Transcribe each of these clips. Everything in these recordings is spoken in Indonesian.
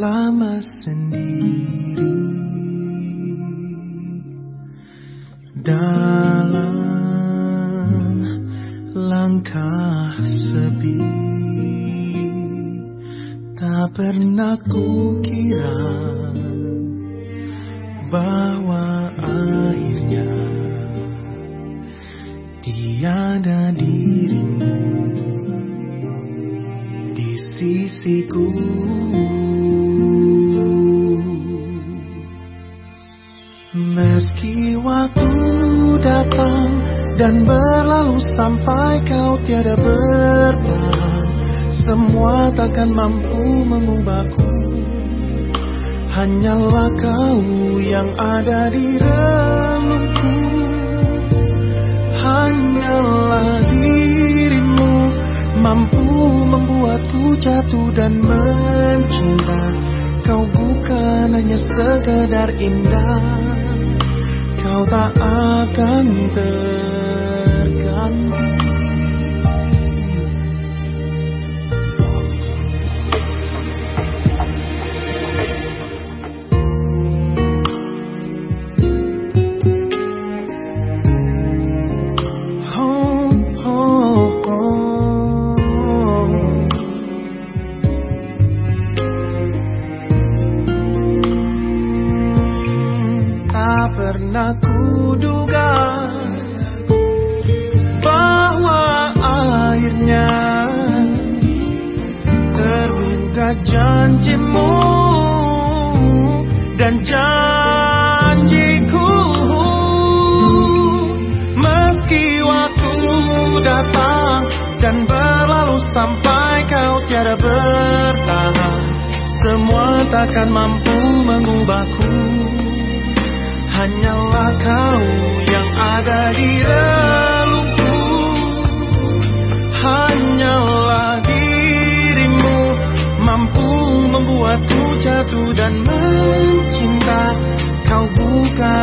lama sendiri. Dan langkah sepi? Tak pernah ku kira Bahwa akhirnya Tiada dirimu Di sisiku. Meski waktu datang dan berlalu sampai kau tiada bertahan semua takkan mampu mengubahku. Hanyalah kau yang ada di dalamku hanyalah dirimu mampu membuatku jatuh dan mencinta kau bukan hanya sekedar indah. Kau tak akan ter pernah kuduga bahwa akhirnya terbuka janjimu dan janjiku. Meski waktu datang dan berlalu sampai kau tiada bertahan semua takkan mampu mengubahku.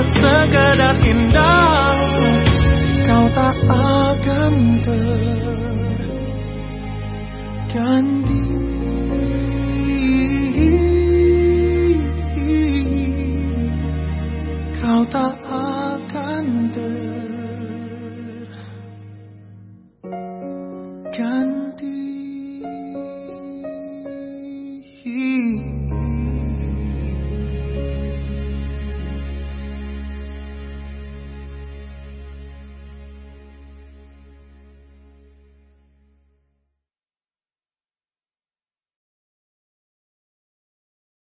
hanya sekadar Kau tak akan terganti. Kau tak akan terganti.